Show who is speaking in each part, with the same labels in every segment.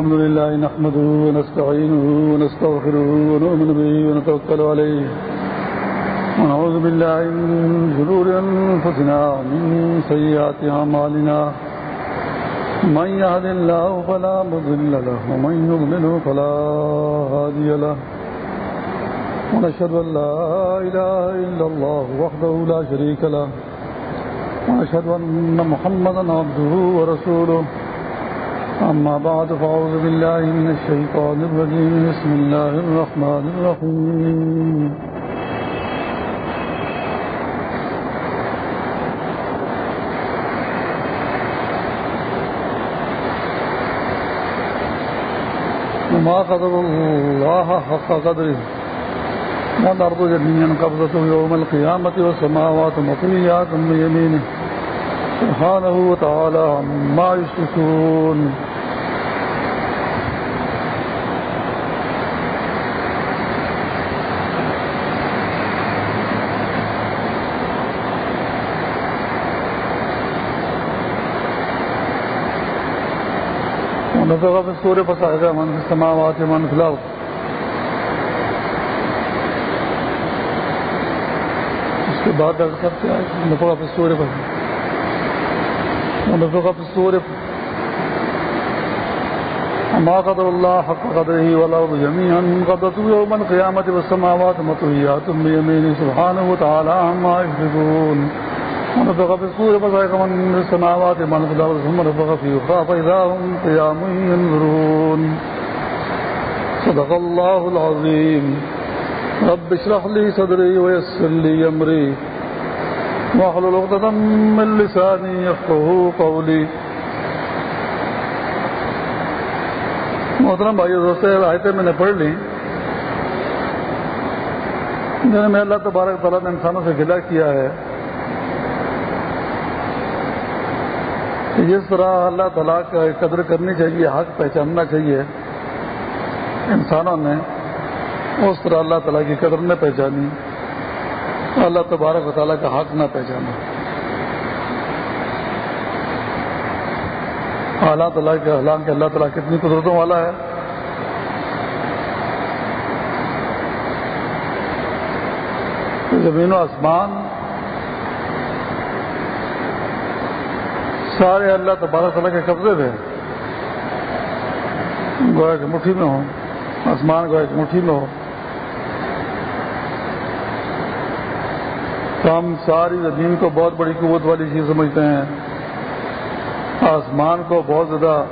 Speaker 1: الحمد لله نحمده ونستعينه ونستغفره ونؤمن به ونتوكل عليه. ونعوذ بالله من شرور أنفسنا ومن سيئات أعمالنا. من يهد الله فلا مضل له ومن يضلله فلا هادي له. ونشهد أن لا إله إلا الله وحده لا شريك له. ونشهد أن محمدا عبده ورسوله. أما بعد، فأعوذ بالله من الشيطان الرجيم. بسم الله الرحمن الرحيم. وما قدر الله حق قدره. والأرض جميعا قبضته يوم القيامة والسماوات مطويات بيمينه. سبحانه وتعالى عما يشركون. ونفق في السور فصعد من في السماوات ومن في الأرض اس کے بعد درد کرتے ہیں نفق في السور ونفق في السور ما قدر الله حق قدره والأرض جميعا قدرته يوم القيامة والسماوات مطويات بيمينه سبحانه وتعالى عما يشركون ونفق في الصور فصعق من السماوات من في الأرض، ثم نفق في أخرى، فإذا هم قيام ينظرون. صدق الله العظيم. رب اشرح لي صدري ويسر لي أمري. واحلل عقدة من لساني يفقهوا قولي. محترم بھائی دوستوں آیتیں میں نے پڑھ لی۔ جنہیں میں اللہ تبارک تعالیٰ نے انسانوں سے گلا کیا ہے۔ جس طرح اللہ تعالیٰ کا قدر کرنی چاہیے، حق پہچاننا چاہیے انسانوں نے، اس طرح اللہ تعالیٰ کی قدر نہ پہچانی، اللہ تبارک و تعالیٰ کا حق نہ پہچانا۔ اللہ تعالیٰ کے حالان کے اللہ تعالیٰ کتنی قدرتوں والا ہے۔ زمین و آسمان سارے اللہ تبارک تعالیٰ کے قبضے تھے گویا کی مٹھی میں ہو، آسمان گویا کی مٹھی میں ہو۔ تو ہم ساری زمین کو بہت بڑی قوت والی چیز سمجھتے ہیں۔ آسمان کو بہت زیادہ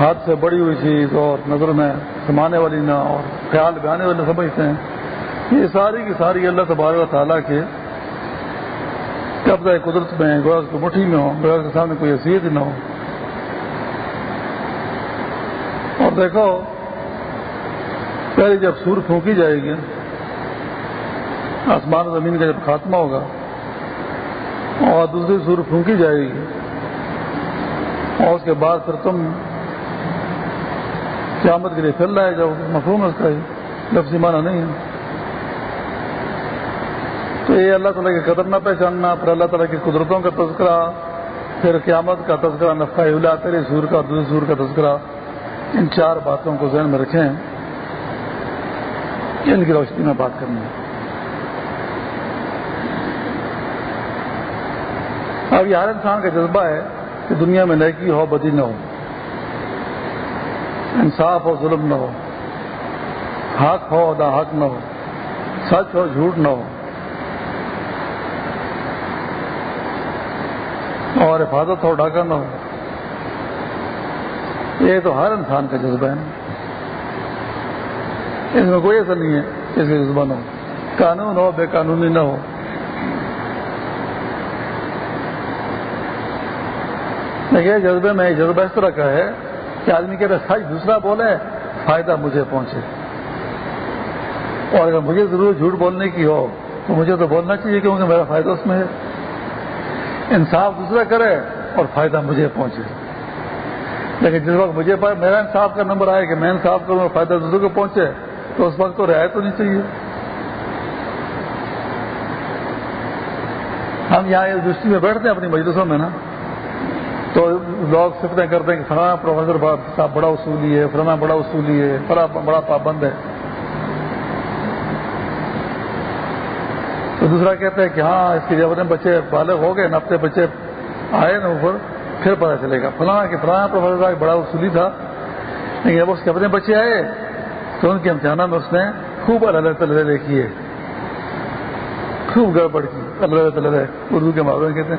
Speaker 1: ہاتھ سے بڑی ہوئی چیز اور نظر میں سمانے والی نہ اور خیال میں آنے والے سمجھتے ہیں۔ یہ ساری کی ساری اللہ تبارک و تعالیٰ کے قبضہ قدرت میں گویا کی مٹھی میں ہو گویا کے سامنے کوئی حیثیت نہ ہو۔ اور دیکھو، پہلے جب سور پھونکی جائے گی، آسمان زمین کا جب خاتمہ ہوگا، اور دوسری سور پھونکی جائے گی، اور اس کے بعد پھر تم قیامت کے لیے پھیل رہے جاؤ، مفہوم ہے اس کا ہی لفظی معنی نہیں ہے۔ تو یہ اللہ تعالیٰ کی قدر نہ پہچاننا، پھر اللہ تعالیٰ کی قدرتوں کا تذکرہ، پھر قیامت کا تذکرہ نفقہ اولا تیرے سور کا، دوسرے سور کا تذکرہ، ان چار باتوں کو ذہن میں رکھیں، ان کی روشنی میں بات کرنی ہے۔ اب یہ ہر انسان کا جذبہ ہے کہ دنیا میں نیکی ہو، بدی نہ ہو، انصاف ہو، ظلم نہ ہو، حق ہو نہ حق نہ ہو، سچ ہو، جھوٹ نہ ہو۔ اور حفاظت ہو ڈاکہ نہ ہو۔ یہ تو ہر انسان کا جذبہ ہے۔ اس میں کوئی ایسا نہیں ہے اس کا جذبہ نہ ہو۔ قانون ہو، بے قانونی نہ ہو۔ دیکھیے، جذبے میں جذبہ اس طرح کا ہے کہ آدمی کہتا سچ دوسرا بولے، فائدہ مجھے پہنچے۔ اور اگر مجھے ضرورت جھوٹ بولنے کی ہو، تو مجھے تو بولنا چاہیے کیونکہ میرا فائدہ اس میں ہے۔ انصاف دوسرا کرے اور فائدہ مجھے پہنچے۔ لیکن جس وقت مجھے میرا انصاف کا نمبر آئے کہ میں انصاف کروں اور فائدہ دوسروں کو پہنچے، تو اس وقت تو رعایت ہونی چاہیے۔ ہم یہاں اس میں بیٹھتے ہیں اپنی مجلسوں میں نا، تو لوگ فکریں کرتے ہیں کہ فلانا پروفیسر صاحب بڑا اصولی ہے فلانا بڑا اصولی ہے فلانا بڑا پابند ہے۔ دوسرا کہتا ہے کہ ہاں اس کے جب اپنے بچے بالغ ہو گئے نا اپنے بچے آئے نا اوپر، پھر پتا چلے گا۔ فلانا کہ فلانا پروفیسر صاحب بڑا اصولی تھا، لیکن جب اس کے اپنے بچے آئے تو ان کے امتحانات میں اس نے خوب اللہ تعالیٰ دیکھی ہے۔ خوب گڑبڑ کی اللہ تعالیٰ اردو کے معاملے کہتے ہیں،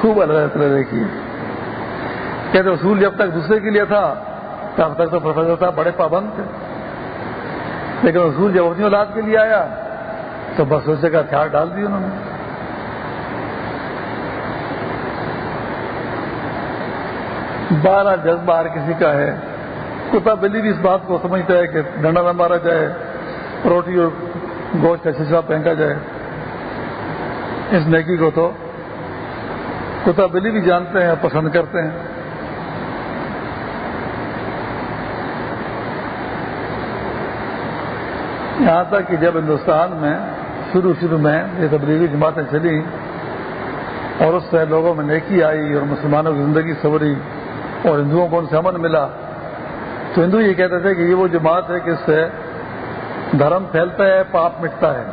Speaker 1: خوب اللہ تعالیٰ دیکھی ہے۔ کہتے اصول جب تک دوسرے کے لیے تھا، تب تک تو پروفیسر صاحب بڑے پابند تھے۔ لیکن اصول جب اپنی اولاد کے لیے آیا تو بس اسے کا ہتھیار ڈال دی انہوں نے۔ بارہ جذبہ ہر کسی کا ہے۔ کتا بلی بھی اس بات کو سمجھتا ہے کہ ڈنڈا نہ مارا جائے، روٹی اور گوشت کا شیشہ پھینکا جائے۔ اس نیکی کو تو کتا بلی بھی جانتے ہیں پسند کرتے ہیں۔ یہاں تک کہ جب ہندوستان میں شروع شروع میں یہ تبلیغی جماعتیں چلی اور اس سے لوگوں میں نیکی آئی اور مسلمانوں کی زندگی سوری اور ہندوؤں کو ان سے امن ملا۔ تو ہندو یہ کہتے تھے کہ یہ وہ جماعت ہے کہ اس سے دھرم پھیلتا ہے، پاپ مٹتا ہے۔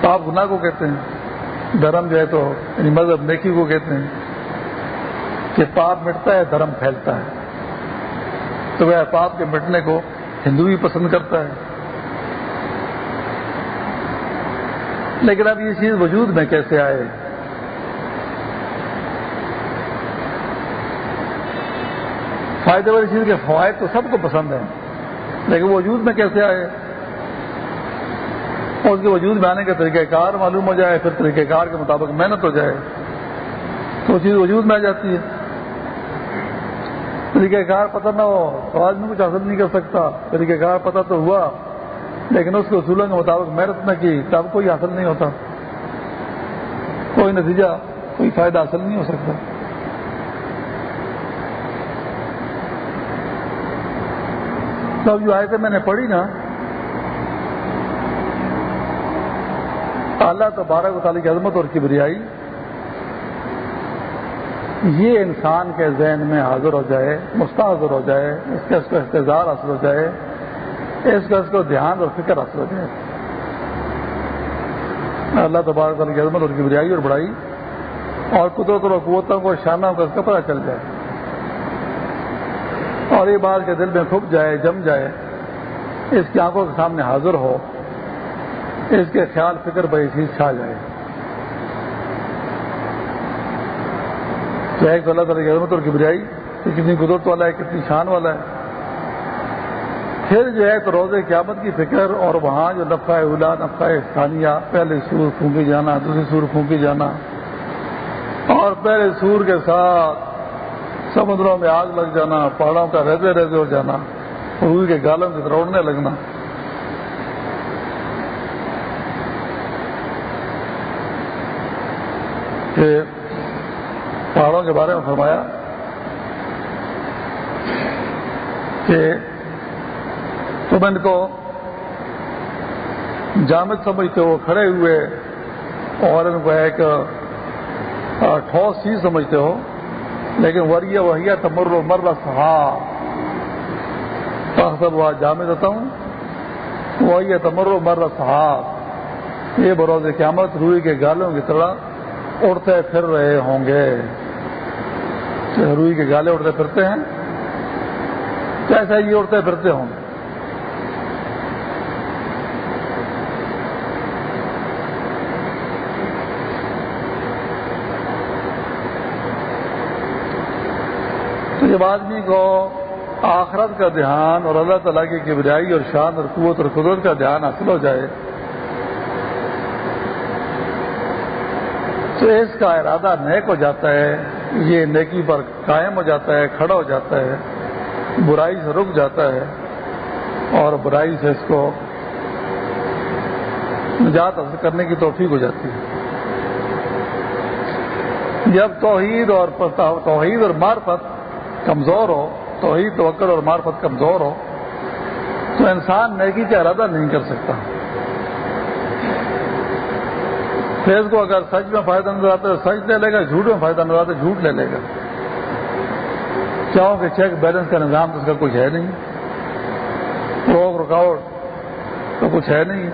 Speaker 1: پاپ گناہ کو کہتے ہیں۔ دھرم جو ہے تو یعنی مذہب نیکی کو کہتے ہیں کہ پاپ مٹتا ہے، دھرم پھیلتا ہے۔ تو وہ پاپ کے مٹنے کو ہندو بھی پسند کرتا ہے۔ لیکن اب یہ چیز وجود میں کیسے آئے؟ فائدے والی چیز کے فوائد تو سب کو پسند ہیں، لیکن وجود میں کیسے آئے؟ اور اس کے وجود میں آنے کا طریقہ کار معلوم ہو جائے، پھر طریقہ کار کے مطابق محنت ہو جائے، تو وہ چیز وجود میں آ جاتی ہے۔ طریقہ کار پتہ نہ ہو، تو آدمی کچھ حاصل نہیں کر سکتا۔ طریقہ کار پتہ تو ہوا۔ لیکن اس کے اصولوں کے مطابق محنت نہ کی، تب کوئی حاصل نہیں ہوتا۔ کوئی نتیجہ، کوئی فائدہ حاصل نہیں ہو سکتا۔ اب جو آئے تھے میں نے پڑھی نا، اللہ تو بارہ کو تعلق عظمت اور کبریائی، یہ انسان کے ذہن میں حاضر ہو جائے، مستحضر ہو جائے، اس کا اس کو احتجار حاصل ہو جائے۔ اس کا اس کو دھیان اور فکر حاصل ہو جائے اللہ تبارک تعالیٰ کی عظمت اور کبریائی اور بڑائی اور قدرت اور قوتوں کو شانہ کا اس کا پتہ چل جائے۔ اور یہ بات کے دل میں کھپ جائے، جم جائے۔ اس کی آنکھوں کے سامنے حاضر ہو۔ اس کے خیال، فکر بھائی چیز چھا جائے۔ تو ایک تو اللہ تعالیٰ کی عظمت اور کبریائی کتنی قدرت والا ہے، کتنی شان والا ہے۔ پھر جو ہے تو روزے قیامت کی فکر اور وہاں جو نفع اولا نفع ثانیہ، پہلے سور پھونکی جانا دوسری سور پھونکی جانا، اور پہلے سور کے ساتھ سمندروں میں آگ لگ جانا، پہاڑوں کا رہتے رہتے ہو جانا، روئی کے گالوں سے دوڑنے لگنا۔ کہ پہاڑوں کے بارے میں فرمایا کہ تم ان کو جامد سمجھتے ہو کھڑے ہوئے اور ان کو ایک ٹھوس چیز سمجھتے ہو، لیکن وریہ وہی تمر و مر سہا۔ سب ہوا جامع دیتا ہوں۔ وہی تمر و مر سہا۔ یہ بروز قیامت روئی کے گالوں کی طرح اڑتے پھر رہے ہوں گے۔ روئی کے گالے اڑتے پھرتے ہیں۔ کیسا یہ اڑتے پھرتے ہوں؟ گے جب آدمی کو آخرت کا دھیان اور اللہ تعالیٰ کی کبریائی اور شان اور قوت اور قدرت کا دھیان حاصل ہو جائے۔ تو اس کا ارادہ نیک ہو جاتا ہے، یہ نیکی پر قائم ہو جاتا ہے، کھڑا ہو جاتا ہے، برائی سے رک جاتا ہے اور برائی سے اس کو نجات حاصل کرنے کی توفیق ہو جاتی ہے۔ جب توحید اور توحید اور معرفت کمزور ہو، توحید توکل اور معرفت کمزور ہو، تو انسان نیکی کا ارادہ نہیں کر سکتا۔ پھر اس کو اگر سچ میں فائدہ نظر آتا ہے سچ لے لے گا، جھوٹ میں فائدہ نظر آتا ہے، جھوٹ لے لے گا۔ کیا کہ چیک بیلنس کا نظام تو اس کا کچھ ہے نہیں۔ روک رکاوٹ تو کچھ ہے نہیں۔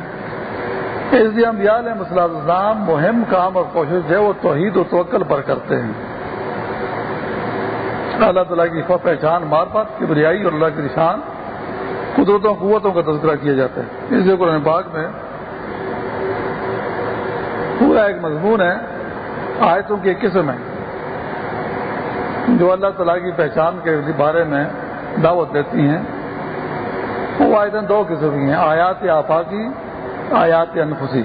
Speaker 1: اس لیے ہم یاد ہے مسئلہ نظام مہم، کام اور کوشش ہے وہ توحید و توکل پر کرتے ہیں۔ اللہ تعالیٰ کی پہچان، مار پات کی بریائی اور اللہ کی نشان قدرتوں، قوتوں کا تذکرہ کیا جاتا ہے۔ اس لیے قرآن پاک میں پورا ایک مضمون ہے، آیتوں کی ایک قسم ہے۔ جو اللہ تعالیٰ کی پہچان کے بارے میں دعوت دیتی ہیں، وہ آیتیں دو قسم کی ہیں، آیات آفاقی، آیات انفسی۔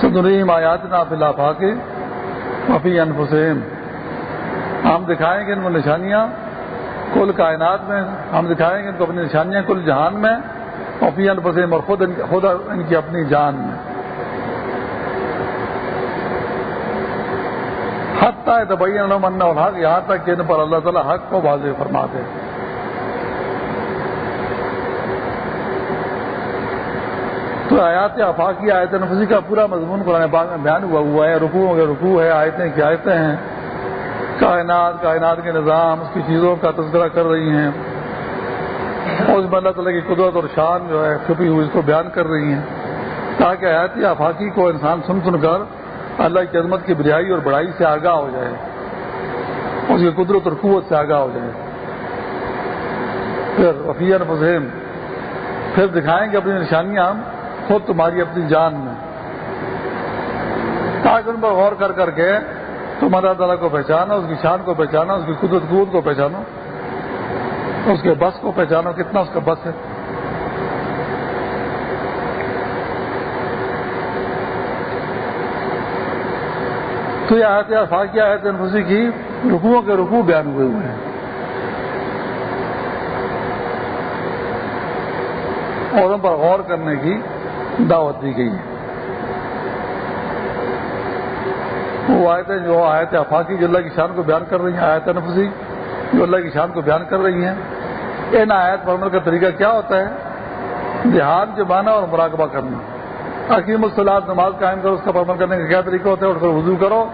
Speaker 1: سدریم آیات نافل آفاقی مفی انفسیم ہم دکھائیں گے ان کو نشانیاں کل کائنات میں، ہم دکھائیں گے ان کو اپنی نشانیاں کل جہان میں مفی انفسیم اور خود خود ان کی اپنی جان میں۔ حتیٰ تبین من الحق، یہاں تک کہ ان پر اللہ تعالیٰ حق کو واضح فرماتے تو آیات آفاقی آیت نفسی کا پورا مضمون قرآن پاک میں بیان ہوا ہوا ہے، رکوع کے رکوع ہے، آیتیں کی آیتیں ہیں؟ کائنات کائنات کے نظام، اس کی چیزوں کا تذکرہ کر رہی ہیں۔ اور اس میں اللہ تعالیٰ کی قدرت اور شان جو ہے، چھپی ہوئی اس کو بیان کر رہی ہیں۔ تاکہ آیات آفاقی کو انسان سن سن کر اللہ کی عظمت کی بریائی اور بڑائی سے آگاہ ہو جائے۔ اس کی قدرت اور قوت سے آگاہ ہو جائے۔ پھر وفیہ فضیم پھر دکھائیں گے اپنی نشانیاں خود تمہاری اپنی جان میں۔ تاکہ ان پر غور کر کر کے تم اللہ تعالیٰ کو پہچانا، اس کی شان کو پہچانا، اس کی قدرت قوت کو پہچانو اس کے بس کو پہچانو کتنا اس کا بس ہے؟ تو یہ آیت فاقیہ آیت انفسی کی رکوعوں کے رکوع بیان ہوئے ہوئے ہیں۔ اور ان پر غور کرنے کی دعوت دی گئی ہے۔ وہ آیتیں جو آیت افاقی جو اللہ کی شان کو بیان کر رہی ہیں آیت نفسی جو اللہ کی شان کو بیان کر رہی ہیں، ان آیت پر عمل کا طریقہ کیا ہوتا ہے؟ دھیان جمانا اور مراقبہ کرنا۔ حکیم الصلاح نماز قائم کرو، اس کا عمل کرنے کا کیا طریقہ ہوتا ہے؟ اٹھ کر وضو کرو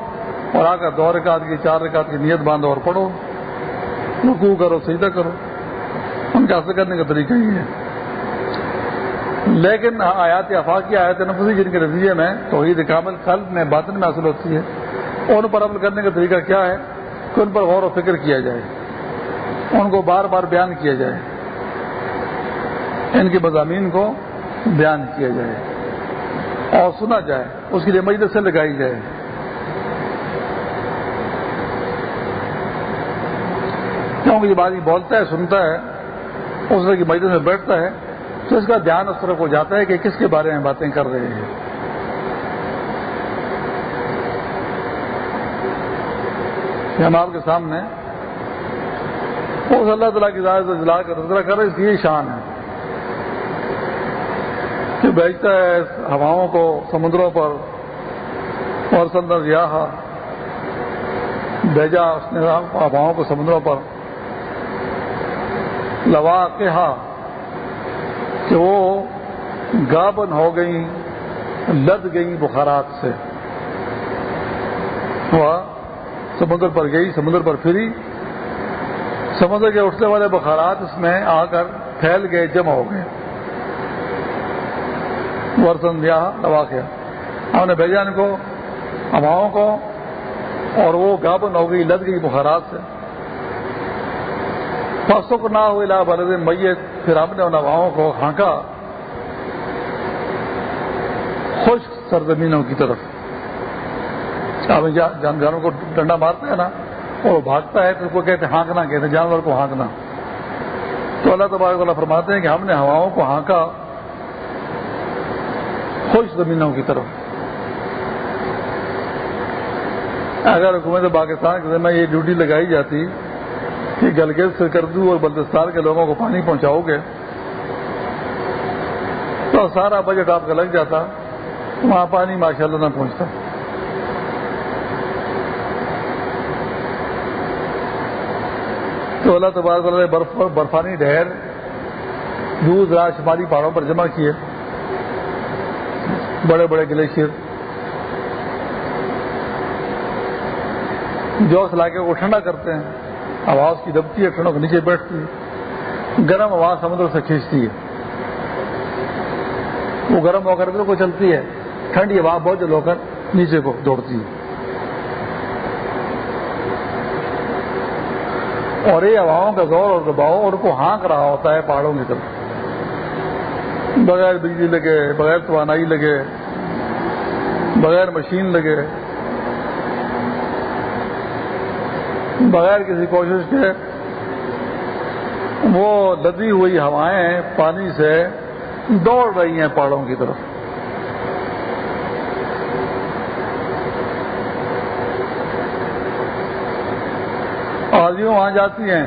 Speaker 1: اور آ کر دو رکعت کی، چار رکعت کی نیت باندھو اور پڑھو۔ رکوع کرو، سجدہ کرو۔ ان کا حاصل کرنے کا طریقہ یہ ہے۔ لیکن آیات افاقی، آیات نفسی جن کے نتیجے میں توحید کامل، قلب میں، باطن میں حاصل ہوتی ہے۔ ان پر عمل کرنے کا طریقہ کیا ہے کہ ان پر غور و فکر کیا جائے، ان کو بار بار بیان کیا جائے، ان کے مضامین کو بیان کیا جائے اور سنا جائے، اس کے لیے مجلس لگائی جائے کیونکہ جب آدمی بولتا ہے، سنتا ہے، اس طرح کی مجلس میں بیٹھتا ہے، تو اس کا دھیان اس طرف ہو جاتا ہے کہ کس کے بارے میں باتیں کر رہے ہیں۔ ہم آپ کے سامنے اس اللہ تعالیٰ کی جلا کا تذکرہ کر رہے اس کی یہ شان ہے۔ کہ بیچتا ہے ہواؤں کو، سمندروں پر، اور سندر ریاح۔ بھیجا اس نے ہواؤں کو سمندروں پر۔ لوا کے کہ وہ گابن ہو گئی لد گئی بخارات سے۔ وہ سمندر پر گئی، سمندر پر پھری۔ سمندر کے اٹھنے والے بخارات اس میں آ کر پھیل گئے، جمع ہو گئے۔ ورسن یا دوا ہم نے بھیجا ان کو ہواؤں کو، اور وہ گابن ہو گئی، لد گئی بخارات سے۔ فصوں کو نہ ہوئی لا برد میت، پھر ہم نے ان ہواؤں کو ہانکا۔ خشک سرزمینوں کی طرف۔ جانوروں کو ڈنڈا مارتے ہیں نا، وہ بھاگتا ہے تو اس کو کہتے ہیں ہانکنا، کہتے ہیں جانور کو ہانکنا۔ تو اللہ تبارک اللہ فرماتے ہیں کہ ہم نے ہواؤں کو ہانکا خوش زمینوں کی طرف۔ اگر حکومت پاکستان کے ذمہ یہ ڈیوٹی لگائی جاتی کہ گلگت سے کردو اور بلتستان کے لوگوں کو پانی پہنچاؤ گے، تو سارا بجٹ آپ کا لگ جاتا، وہاں پانی ماشاء اللہ نہ پہنچتا۔ تو اللہ تبارک نے برف برفانی ڈھیر دور دراز شمالی پہاڑوں پر جمع کیے۔ بڑے بڑے گلیشیئر جو اس علاقے کو ٹھنڈا کرتے ہیں، آواز کی دبتی ہے، ٹھنڈوں کے نیچے بیٹھتی ہے۔ گرم آواز سمندر سے کھینچتی ہے۔ وہ گرم ہو کر کو چلتی ہے۔ ٹھنڈی ہوا، بہت جل ہو کر نیچے کو دوڑتی ہے۔ اور یہ ہواؤں کا زور اور دباؤ ان کو ہانک رہا ہوتا ہے پہاڑوں کی طرف۔ بغیر بجلی لگے، بغیر توانائی لگے، بغیر مشین لگے۔ بغیر کسی کوشش کے وہ لدی ہوئی ہوائیں پانی سے دوڑ رہی ہیں پہاڑوں کی طرف۔ آدمیوں وہاں جاتی ہیں،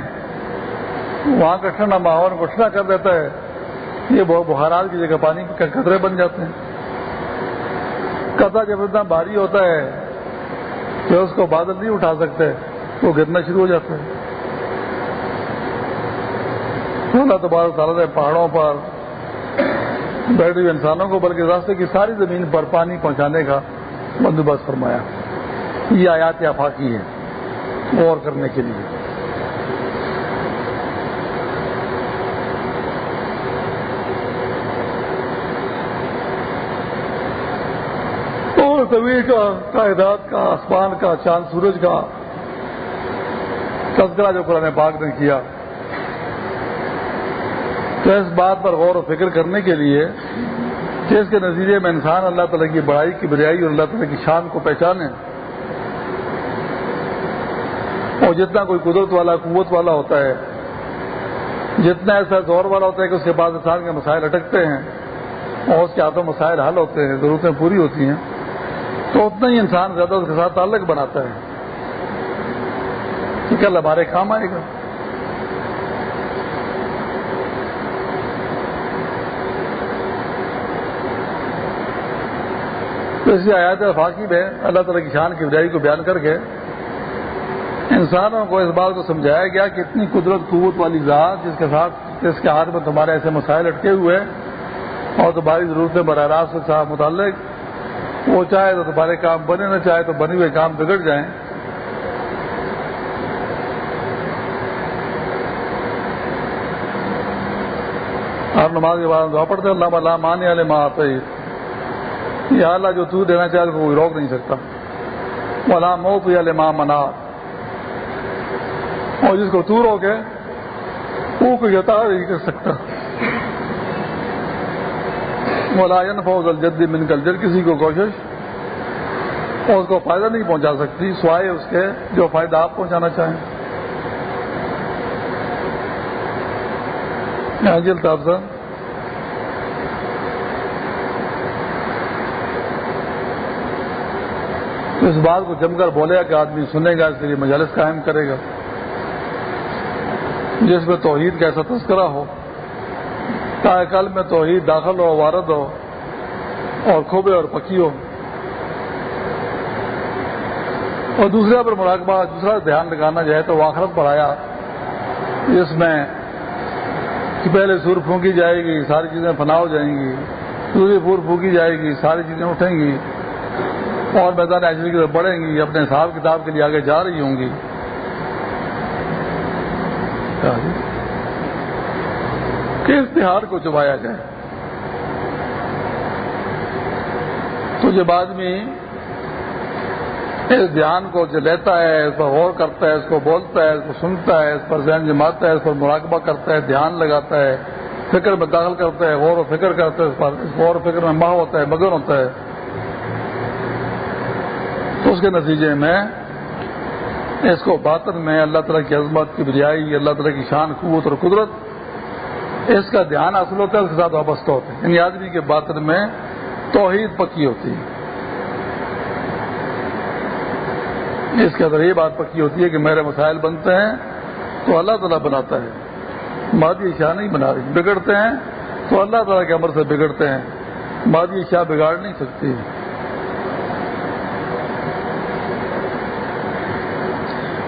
Speaker 1: وہاں کا ٹھنڈا ماحول کو ٹھنڈا کر دیتا ہے۔ یہ بخارات کی جگہ پانی کے خطرے بن جاتے ہیں۔ قطع جب اتنا بھاری ہوتا ہے کہ اس کو بادل نہیں اٹھا سکتے، وہ گرنا شروع ہو جاتا ہے۔ اللہ تبار تعالیٰ نے پہاڑوں پر بیٹھے ہوئے انسانوں کو، بلکہ راستے کی ساری زمین پر پانی پہنچانے کا بندوبست فرمایا۔ یہ آیات آفاقی ہے غور کرنے کے لیے۔ زمین کا کائداد کا، آسمان کا، چاند، سورج کا تذکرہ جو قرآن پاک نے کیا، تو اس بات پر غور و فکر کرنے کے لیے کہ اس کے نظریے میں انسان اللہ تعالیٰ کی بڑائی کی بریائی اور اللہ تعالیٰ کی شان کو پہچانے اور جتنا کوئی قدرت والا، قوت والا ہوتا ہے، جتنا ایسا زور والا ہوتا ہے کہ اس کے بعد انسان کے مسائل اٹکتے ہیں اور اس کے ہاتھوں مسائل حل ہوتے ہیں، ضرورتیں پوری ہوتی ہیں، تو اتنا ہی انسان زیادہ اس کے ساتھ تعلق بناتا ہے۔ کہ کل ہمارے کام آئے گا۔ تو اسی آیات فاقی میں اللہ تعالیٰ کی شان کی وجائی کو بیان کر کے انسانوں کو اس بات کو سمجھایا گیا کہ اتنی قدرت قوت والی ذات جس کے ساتھ جس کے ہاتھ میں تمہارے ایسے مسائل اٹکے ہوئے اور تمہاری ضرورتیں براہ راست کے ساتھ متعلق، وہ چاہے تو تمہارے کام بنے، نہ چاہے تو بنے ہوئے کام بگڑ جائیں۔ آپ نماز کے بعد دعا پڑھتے اللہ اللہ مانے والے ماں آتے یہ اللہ جو تو دینا چاہے وہ روک نہیں سکتا۔ مولا مو پی علیہ ماں منا اور جس کو تو روکے وہ کوئی جتا نہیں کر سکتا۔ ملائن فوج الجدی من کل جل کسی کو کوشش اور اس کو فائدہ نہیں پہنچا سکتی، سوائے اس کے جو فائدہ آپ پہنچانا چاہیں۔ جی الطاف صاحب اس بات کو جم کر بولے گا کہ آدمی سنے گا، اس لیے مجالس قائم کرے گا۔ جس میں توحید کا ایسا تذکرہ ہو تاکہ کل میں توحید داخل ہو، وارد ہو، اور کھوبے اور پکی ہو۔ اور دوسرے پر مراقبہ، دوسرا دھیان لگانا جائے تو واخرت پڑھایا جس میں کہ پہلے سور پھونکی جائے گی، ساری چیزیں فنا ہو جائیں گی، دوسری پور پھونکی جائے گی، ساری چیزیں اٹھیں گی، اور میدان ایجوی کی طرف بڑھیں گی، اپنے حساب کتاب کے لیے آگے جا رہی ہوں گی۔ کس تہار کو چبایا جائے۔ تو جب آدمی اس دھیان کو جو لیتا ہے، اس پر غور کرتا ہے، اس کو بولتا ہے، اس کو سنتا ہے، اس پر ذہن جماتا ہے، اس پر مراقبہ کرتا ہے، دھیان لگاتا ہے، فکر میں داخل کرتا ہے، غور و فکر کرتا ہے، اس پر اس غور و فکر میں ماہ ہوتا ہے مگن ہوتا ہے۔ تو اس کے نتیجے میں اس کو باطن میں اللہ تعالیٰ کی عظمت کی بریائی، اللہ تعالیٰ کی شان، قوت اور قدرت اس کا دھیان حاصل ہوتا ہے، اس کے ساتھ وابستہ ہوتا ہے یعنی آدمی کے باطن میں توحید پکی ہوتی ہے۔ اس کے اندر یہ بات پکی ہوتی ہے کہ میرے مسائل بنتے ہیں تو اللہ تعالیٰ بناتا ہے۔ مادی شاہ نہیں بنا رہی، بگڑتے ہیں تو اللہ تعالیٰ کے عمر سے بگڑتے ہیں۔ مادی شاہ بگاڑ نہیں سکتی۔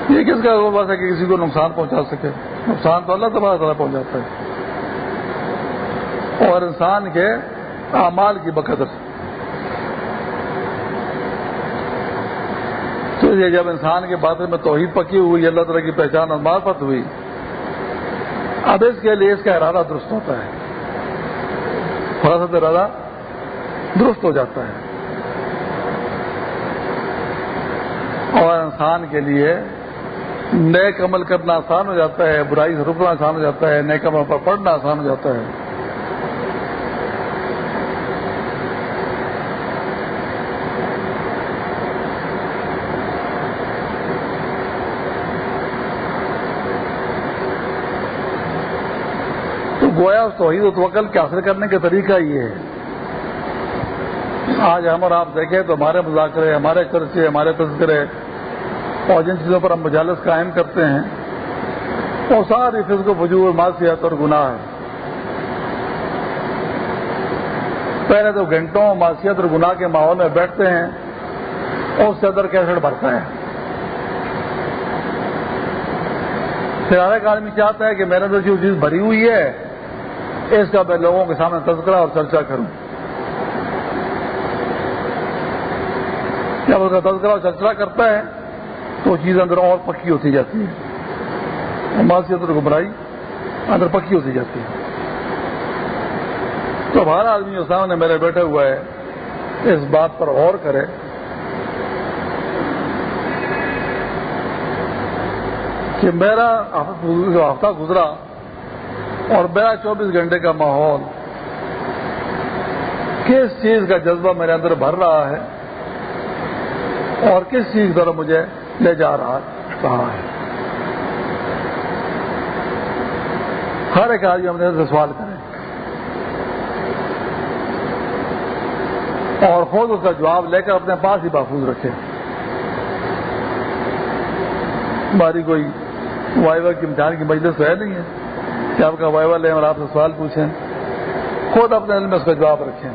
Speaker 1: یہ کس کا بات ہے کہ کسی کو نقصان پہنچا سکے؟ نقصان تو اللہ تبارک تعالیٰ پہنچاتا ہے۔ اور انسان کے اعمال کی بقدر تو یہ جب انسان کے بات میں توحید پکی ہوئی، اللہ تعالیٰ کی پہچان اور معرفت ہوئی، اب اس کے لیے اس کا ارادہ درست ہوتا ہے۔ فراست ارادہ درست ہو جاتا ہے۔ اور انسان کے لیے نیک عمل کرنا آسان ہو جاتا ہے، برائی سے رکنا آسان ہو جاتا ہے، نیک عمل پر پڑھنا آسان ہو جاتا ہے۔ گویا توحید و توکل کے حاصل کرنے کا طریقہ یہ ہے۔ آج ہم اور آپ دیکھیں تو ہمارے مذاکرے، ہمارے چرچے، ہمارے تذکرے اور جن چیزوں پر ہم مجالس قائم کرتے ہیں، وہ ساری فض و وجوہ معاشیت اور گناہ ہے۔ پہلے تو گھنٹوں معاشیت اور گناہ کے ماحول میں بیٹھتے ہیں اور اس سے ادر کیسٹ بھرتا ہے؟ پھر ہر ایک آدمی چاہتا ہے کہ میرے اندر جو چیز بھری ہوئی ہے اس کا میں لوگوں کے سامنے تذکرہ اور چرچا کروں۔ جب اس کا تذکرہ اور چرچا کرتا ہے، تو چیز اندر اور پکی ہوتی جاتی ہے معاشیت اور گمرائی اندر پکی ہوتی جاتی ہے۔ تو ہر آدمی سامنے میرے بیٹھے ہوا ہے اس بات پر غور کرے۔ کہ میرا ہفتہ گزرا اور میرا چوبیس گھنٹے کا ماحول۔ کس چیز کا جذبہ میرے اندر بھر رہا ہے؟ اور کس چیز طرح مجھے لے جا رہا کہا ہے؟ ہر ایک آدمی اپنے سے سوال کریں اور خود اس کا جواب لے کر اپنے پاس ہی محفوظ رکھے۔ ہماری کوئی وائوا کی امتحان کی مجلس تو ہے نہیں ہے۔ کہ آپ کا وائوا لیں اور آپ سے سوال پوچھیں۔ خود اپنے دل میں اس کا جواب رکھیں۔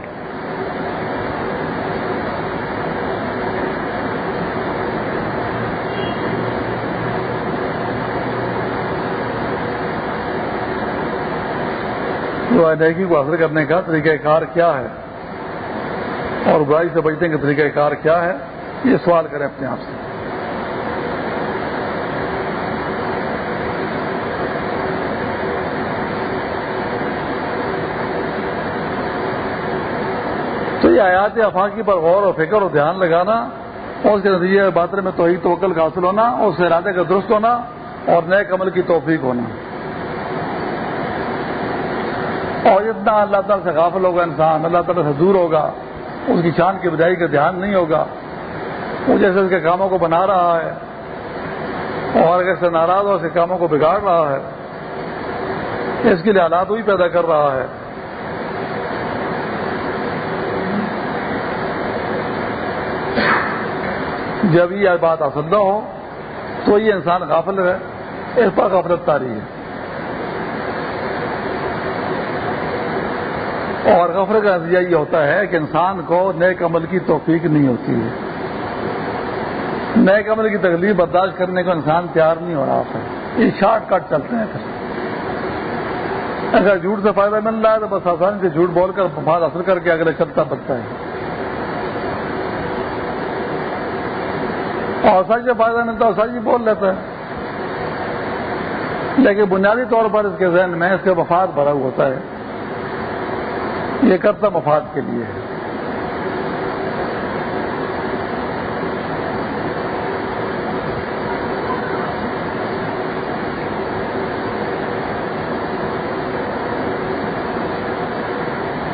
Speaker 1: نیکی کو حاصل کرنے کا طریقہ کار کیا ہے؟ اور برائی سے بچنے کا طریقہ کار کیا ہے؟ یہ سوال کریں اپنے آپ سے۔ آیات افاقی پر غور و فکر اور دھیان لگانا، اور اس کے نتیجے باتر میں توحید، توکل کا حاصل ہونا اس ارادے کا درست ہونا، اور نئے کمل کی توفیق ہونا۔ اور جتنا اللہ تعالیٰ سے غافل ہوگا انسان، اللہ تعالیٰ سے دور ہوگا، اس کی شان کی بدائی کا دھیان نہیں ہوگا۔ وہ جیسے اس کے کاموں کو بنا رہا ہے، اور اگر سے ناراض ہو، اس کے کاموں کو بگاڑ رہا ہے، اس کے لیے حالات وہی پیدا کر رہا ہے۔ جب یہ بات آسندہ ہو، تو یہ انسان غافل ہے اس پر غفلت تاری ہے۔ اور غفر کا نتیجہ یہ ہوتا ہے کہ انسان کو نیک عمل کی توفیق نہیں ہوتی ہے۔ نیک عمل کی تکلیف برداشت کرنے کو انسان تیار نہیں ہو رہا ہے یہ شارٹ کٹ چلتے ہیں پھر۔ اگر جھوٹ سے فائدہ مل رہا ہے تو بس آسانی سے جھوٹ بول کر بات اثر کر کے اگلے چلتا بچتا ہے۔ اور سچ سے فائدہ ملتا ہے سچ ہی بول لیتا ہے لیکن بنیادی طور پر اس کے ذہن میں اس کے وفات بھرا ہوا ہوتا ہے۔ یہ کرتا مفاد کے لیے۔ ہے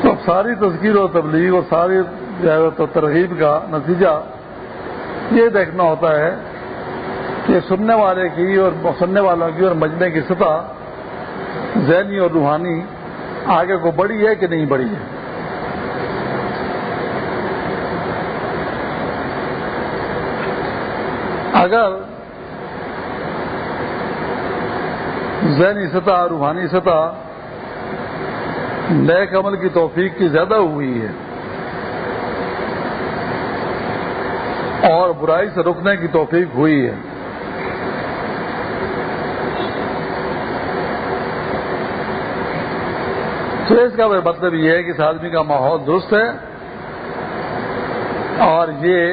Speaker 1: تو ساری تذکیر و تبلیغ اور ساری ترغیب کا نتیجہ یہ دیکھنا ہوتا ہے کہ سننے والے کی اور سننے والوں کی اور مجمے کی سطح ذہنی اور روحانی آگے کو بڑی ہے کہ نہیں بڑی ہے؟ اگر ذہنی سطح، روحانی سطح نئے عمل کی توفیق کی زیادہ ہوئی ہے اور برائی سے رکنے کی توفیق ہوئی ہے۔ تو اس کا مطلب یہ ہے کہ اس آدمی کا ماحول درست ہے اور یہ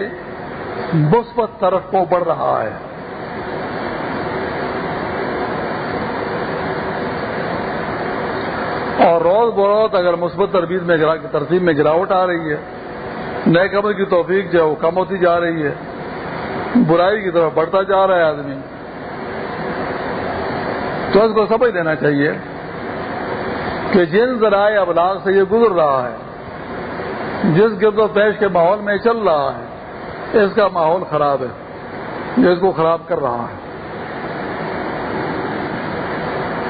Speaker 1: مثبت طرف کو بڑھ رہا ہے۔ اور روز بروز اگر مثبت تربیت میں ترتیب میں گراوٹ آ رہی ہے نئے قبر کی توفیق جو ہے وہ کم ہوتی جا رہی ہے۔ برائی کی طرف بڑھتا جا رہا ہے آدمی۔ تو اس کو سمجھ لینا چاہیے کہ جن ذرائع ابلاغ سے یہ گزر رہا ہے، جس گرد و پیش کے ماحول میں چل رہا ہے، اس کا ماحول خراب ہے جو اس کو خراب کر رہا ہے۔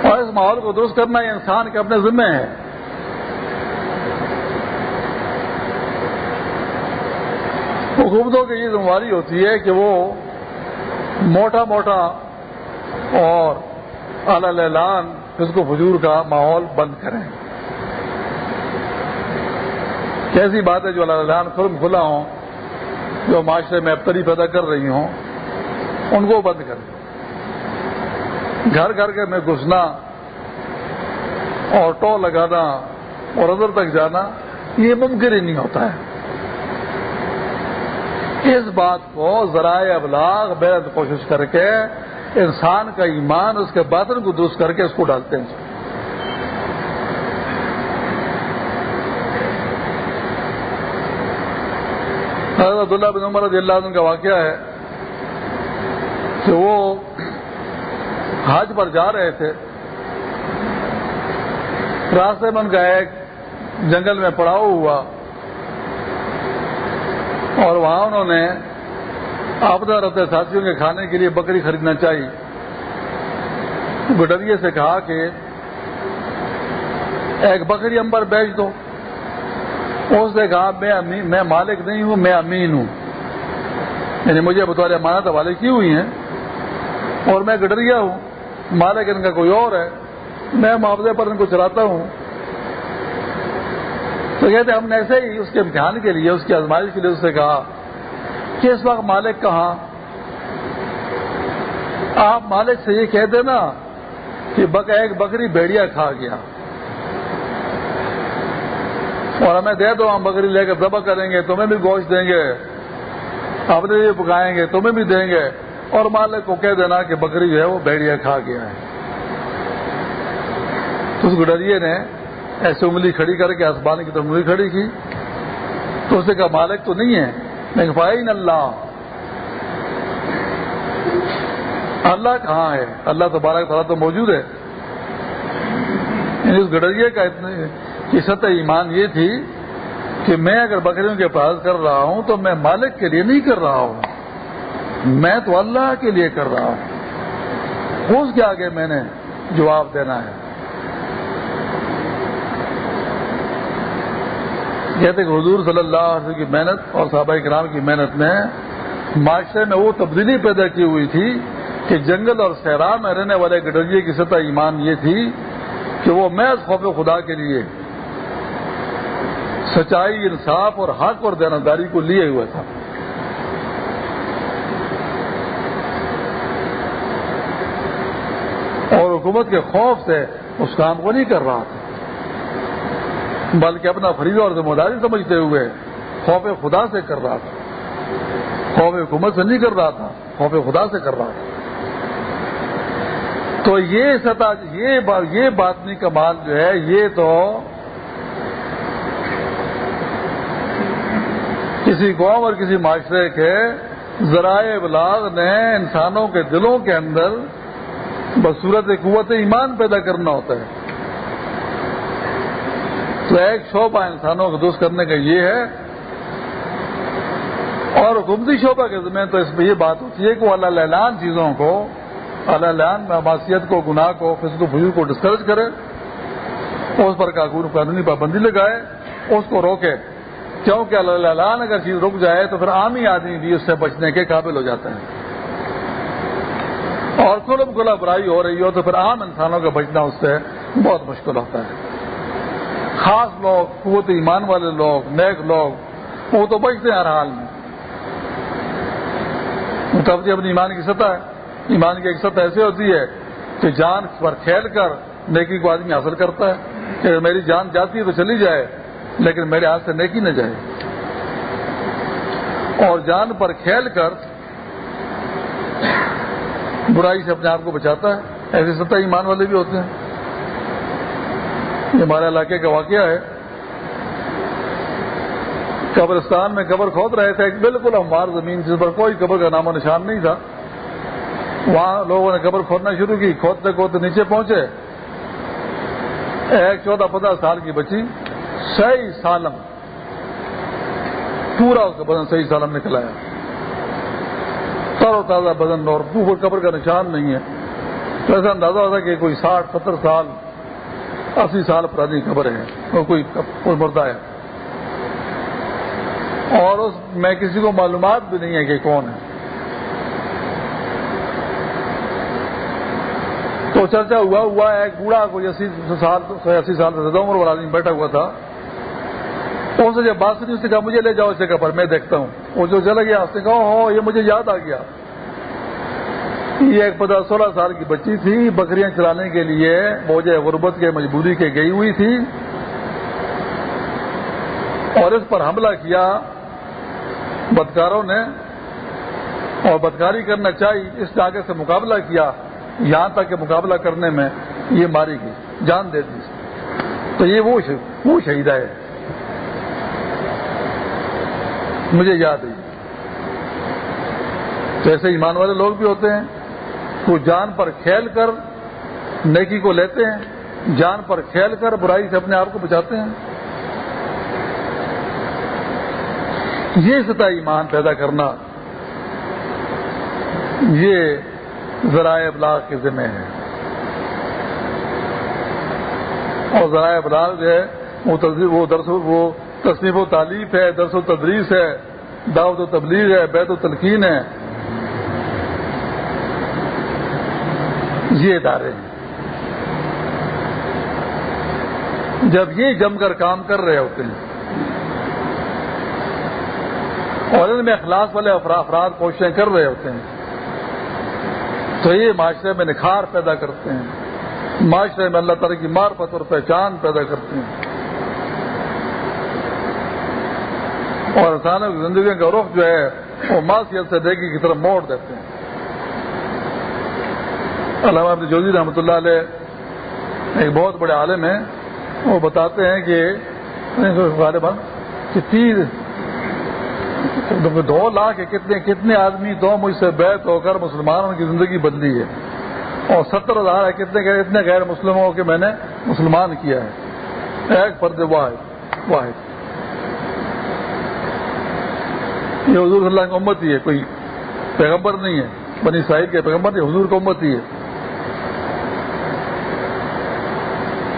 Speaker 1: اور اس ماحول کو درست کرنا یہ انسان کے اپنے ذمے ہے۔ حکومتوں کی یہ ذمہ داری ہوتی ہے کہ وہ موٹا موٹا اور اعلان اس کو فجور کا ماحول بند کریں۔ کیسی بات ہے جو اعلان فلم کھلا ہوں، جو معاشرے میں ابتری پیدا کر رہی ہوں، ان کو بند کریں۔ گھر گھر کے میں گھسنا اور ٹو لگانا اور ادھر تک جانا، یہ ممکن ہی نہیں ہوتا ہے۔ اس بات کو ذرائع ابلاغ بے کوشش کر کے انسان کا ایمان اس کے باطن کو درست کر کے اس کو ڈالتے ہیں۔ حضرت عبداللہ بن عمر رضی اللہ عنہ کا واقعہ ہے کہ وہ حج پر جا رہے تھے۔ راستے میں ان کا ایک جنگل میں پڑاؤ ہوا۔ اور وہاں انہوں نے آپدا رہتے ساتھیوں کے کھانے کے لیے بکری خریدنا چاہیے گڈریے سے کہا کہ ایک بکری امبر بیچ دو۔ اس نے کہا، میں مالک نہیں ہوں، میں امین ہوں۔ یعنی مجھے بطور امانت حوالے کی ہوئی ہیں اور میں گڈریا ہوں۔ مالک ان کا کوئی اور ہے۔ میں معاوضے پر ان کو چلاتا ہوں۔ تو کہتے ہم نے ایسے ہی اس کے امتحان کے لیے، اس کی آزمائش کے لیے اس سے کہا کہ اس وقت مالک کہاں؟ آپ مالک سے یہ کہہ دینا کہ ایک بکری بیڑیا کھا گیا۔ اور ہمیں دے دو، ہم بکری لے کر دبا کریں گے، تمہیں بھی گوشت دیں گے اپنے بھی پکائیں گے، تمہیں بھی دیں گے۔ اور مالک کو کہہ دینا کہ بکری جو ہے وہ بیڑیا کھا گیا ہے۔ اس گڈریے نے ایسے انگلی کھڑی کر کے آسمان کی طرف انگلی کھڑی کی؟ تو اسے کہا، مالک تو نہیں ہے۔ میں فائن اللہ۔ اللہ کہاں ہے؟ اللہ تو بارہ تعالیٰ تو موجود ہے۔ یعنی اس گڈریے کا اتنے سطح ایمان یہ تھی کہ میں اگر بکریوں کے پاس کر رہا ہوں تو میں مالک کے لیے نہیں کر رہا ہوں۔ میں تو اللہ کے لیے کر رہا ہوں۔ اس کے آگے میں نے جواب دینا ہے۔ کہتے کہ حضور صلی اللہ علیہ وسلم کی محنت اور صحابہ کرام کی محنت نے معاشرے میں وہ تبدیلی پیدا کی ہوئی تھی کہ جنگل اور صحرا میں رہنے والے گڈریے کی سطح ایمان یہ تھی کہ وہ محض خوف خدا کے لیے سچائی، انصاف اور حق اور دیانتداری کو لیے ہوئے تھا۔ اور حکومت کے خوف سے اس کام کو نہیں کر رہا تھا۔ بلکہ اپنا فریضہ اور ذمہ داری سمجھتے ہوئے خوف خدا سے کر رہا تھا۔ خوف حکومت سے نہیں کر رہا تھا، خوف خدا سے کر رہا تھا۔ تو یہ سطح، یہ بات یہ بات نہیں کمال جو ہے، یہ تو کسی قوم اور کسی معاشرے کے ذرائع ابلاغ نے انسانوں کے دلوں کے اندر بصورت قوت ایمان پیدا کرنا ہوتا ہے۔ تو ایک شعبہ انسانوں کو دوست کرنے کا یہ ہے۔ اور حکومتی شعبہ کے ذمہ تو اس میں یہ بات ہوتی ہے کہ وہ اللہ اعلان چیزوں کو، اللہ اعلان معاشیت کو، گناہ کو فضل و فضول کو ڈسکریج کرے، اس پر قانونی پابندی لگائے، اس کو روکے۔ کیونکہ اللہ اعلان اگر چیز رک جائے تو پھر عام ہی آدمی بھی اس سے بچنے کے قابل ہو جاتا ہے اور کلب کھلا برائی ہو رہی ہو تو پھر عام انسانوں کا بچنا اس سے بہت مشکل ہوتا ہے۔ خاص لوگ قوت ایمان والے لوگ، نیک لوگ، وہ تو بچتے ہیں ہر حال میں۔ متوجہ اپنی ایمان کی سطح ہے۔ ایمان کی ایک سطح ایسی ہوتی ہے کہ جان پر کھیل کر نیکی کو آدمی حاصل کرتا ہے۔ کہ میری جان جاتی ہے تو چلی جائے، لیکن میرے ہاتھ سے نیکی نہ جائے۔ اور جان پر کھیل کر برائی سے اپنے آپ کو بچاتا ہے۔ ایسے سطح ایمان والے بھی ہوتے ہیں۔ یہ ہمارے علاقے کا واقعہ ہے۔ قبرستان میں قبر کھود رہے تھے، بالکل ہموار زمین جس پر کوئی قبر کا نام و نشان نہیں تھا۔ وہاں لوگوں نے قبر کھودنا شروع کی، کھودتے کھودتے نیچے پہنچے۔ ایک چودہ پندرہ سال کی بچی، صحیح سالم۔ پورا اس کا بدن صحیح سالم نکل آیا تر و تازہ بدن اور قبر کا نشان نہیں ہے۔ تو ایسا اندازہ ہوتا کہ کوئی ساٹھ ستر سال اسی سال پرانی قبر ہے اور کوئی مردہ ہے۔ اور اس میں کسی کو معلومات بھی نہیں ہے کہ کون ہے۔ تو چرچا ہوا ہوا ایک بوڑھا کوئی اسی سال اسی سال سے زیادہ عمر والا آدمی بیٹھا ہوا تھا۔ ان سے جب بات سنی، اس نے کہا، مجھے لے جاؤ اس جگہ پر، میں دیکھتا ہوں۔ وہ جو چلا گیا، اس نے کہا ہو یہ مجھے یاد آ گیا۔ یہ ایک پندرہ سولہ سال کی بچی تھی، بکریاں چلانے کے لیے موجے غربت کے مجبوری کے گئی ہوئی تھی۔ اور اس پر حملہ کیا۔ بدکاروں نے اور بدکاری کرنا چاہی، اس آگے سے مقابلہ کیا۔ یہاں تک کہ مقابلہ کرنے میں یہ ماری گئی، جان دے دی۔ تو یہ وہ شہید ہے۔ مجھے یاد ہے۔ تو ایسے ایمان والے لوگ بھی ہوتے ہیں۔ وہ جان پر کھیل کر نیکی کو لیتے ہیں، جان پر کھیل کر برائی سے اپنے آپ کو بچاتے ہیں۔ یہ سطح ایمان پیدا کرنا یہ ذرائع ابلاغ کے ذمہ ہے۔ اور ذرائع ابلاغ جو ہے، وہ درس، وہ تصنیف و تعلیف ہے، درس و تدریس ہے، دعوت و تبلیغ ہے، بیت و تلقین ہے۔ یہ ادارے ہیں۔ جب یہ جم کر کام کر رہے ہوتے ہیں اور ان میں اخلاص والے افراد کوششیں کر رہے ہوتے ہیں، تو یہ معاشرے میں نکھار پیدا کرتے ہیں۔ معاشرے میں اللہ تعالی کی مارفت اور پہچان پیدا کرتے ہیں۔ اور انسانوں کی زندگی کا رخ جو ہے، وہ معاشیت سے دیکھی کی طرف موڑ دیتے ہیں۔ علامہ عبد جوزی رحمۃ اللہ علیہ ایک بہت بڑے عالم ہیں، وہ بتاتے ہیں کہ غالباً کہ تیر دو لاکھ کتنے کتنے آدمی دو مجھ سے بیت ہو کر مسلمانوں کی زندگی بدلی ہے۔ اور ستر ہزار ہے، کتنے اتنے غیر مسلموں کے میں نے مسلمان کیا ہے۔ ایک فرد واحد واحد۔ یہ حضور صلی اللہ کی امت ہی ہے، کوئی پیغمبر نہیں ہے، بنی صاحب کے پیغمبر نہیں، حضور کی امت ہی ہے۔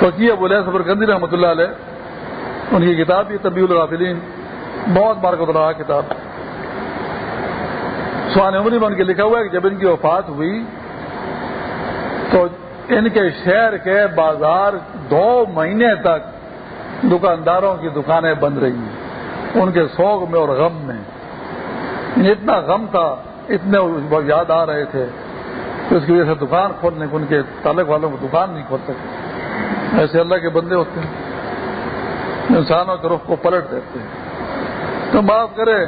Speaker 1: تو کیا بولے صبر گندی رحمۃ اللہ علیہ، ان کی کتاب یہ طبی الغافلین، بہت بار کو رہا کتاب۔ سوان عمری میں ان کے لکھا ہوا ہے کہ جب ان کی وفات ہوئی، تو ان کے شہر کے بازار دو مہینے تک دکانداروں کی دکانیں بند رہی ان کے سوگ میں اور غم میں۔ یعنی اتنا غم تھا، اتنے یاد آ رہے تھے اس کی وجہ سے دکان کھولنے کو ان کے تعلق والوں کو دکان نہیں کھول سکتے ایسے اللہ کے بندے ہوتے ہیں۔ انسانوں کے رخ کو پلٹ دیتے ہیں۔ تو بات کرے،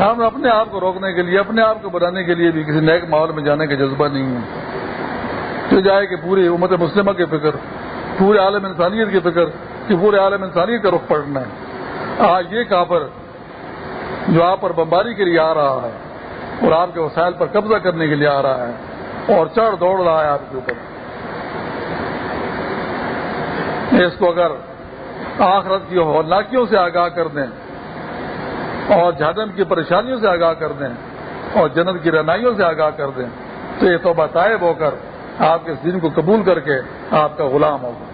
Speaker 1: ہم اپنے آپ کو روکنے کے لیے، اپنے آپ کو بنانے کے لیے بھی کسی نیک ماحول میں جانے کا جذبہ نہیں ہے۔ تو جائے کہ پوری امت مسلمہ کی فکر، پورے عالم انسانیت کی فکر کہ پورے عالم انسانیت کا رخ پڑنا ہے۔ آج یہ کافر جو آپ پر بمباری کے لیے آ رہا ہے اور آپ کے وسائل پر قبضہ کرنے کے لیے آ رہا ہے اور چڑھ دوڑ رہا ہے آپ کے اوپر۔ اس کو اگر آخرت کی ہولناکیوں سے آگاہ کر دیں اور جہنم کی پریشانیوں سے آگاہ کر دیں اور جنت کی رہنائیوں سے آگاہ کر دیں، تو یہ تو بتائب ہو کر آپ کے دین کو قبول کر کے آپ کا غلام ہوگا۔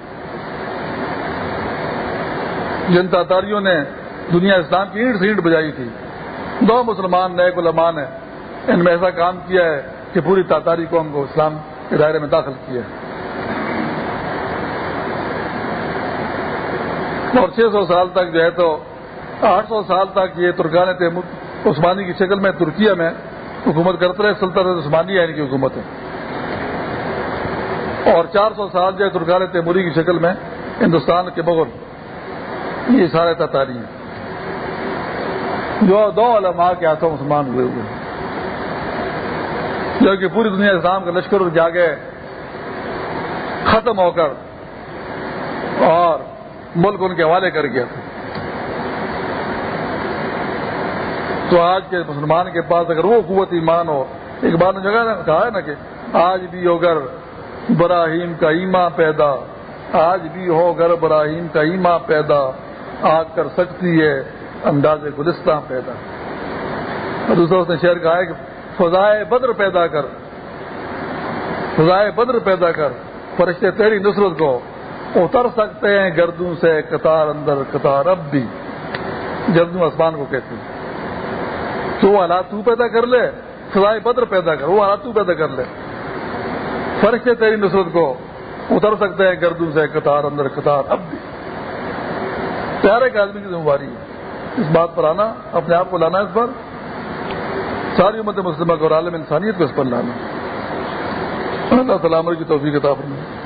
Speaker 1: جن تاتاریوں نے دنیا اسلام کی اینٹ سے اینٹ بجائی تھی، دو مسلمان نئے علماء نے ان میں ایسا کام کیا ہے کہ پوری تاتاری قوم کو اسلام کے دائرے میں داخل کیا ہے۔ اور چھ سو سال تک جو ہے تو آٹھ سو سال تک یہ ترکان عثمانی کی شکل میں، ترکیہ میں حکومت کرتے رہے، سلطنت عثمانی ہے ان یعنی کی حکومت۔ ہے اور چار سو سال جو ہے ترکان تیموری کی شکل میں ہندوستان کے بغل یہ سارے تاتاری ہیں۔ جو دو علماء کے ہاتھوں مسلمان ہوئے ہوئے جو کہ پوری دنیا اسلام کا لشکر جاگے ختم ہو کر اور ملک ان کے حوالے کر گیا تھا۔ تو آج کے مسلمان کے پاس اگر وہ قوت ایمان ہو ایک بار جگہ کہا ہے نا کہ آج بھی اگر براہیم کا ایما پیدا، آج بھی ہو گر براہیم کا ایما پیدا آ کر سکتی ہے، انداز گلستان پیدا۔ اور دوسرا اس نے شہر کہا ہے کہ فضائے بدر پیدا کر، فضائے بدر پیدا کر، فرشتے تیری نصرت کو اتر سکتے ہیں گردوں سے، قطار اندر، قطار اب بھی۔ گردوں آسمان کو کہتے ہیں۔ تو وہ حالات تو پیدا کر لے فضائے بدر پیدا کر، وہ حالات تو پیدا کر لے۔ فرشتے تیری نصرت کو، اتر سکتے ہیں گردوں سے، قطار اندر، قطار اب بھی۔ پیارے کے آدمی کی ذمہ داری ہے۔ اس بات پر آنا، اپنے آپ کو لانا اس پر ساری امت مسلمہ کو عالم انسانیت کو اس پر لانا۔ اللہ تعالیٰ عمر کی توفیق کتاب میں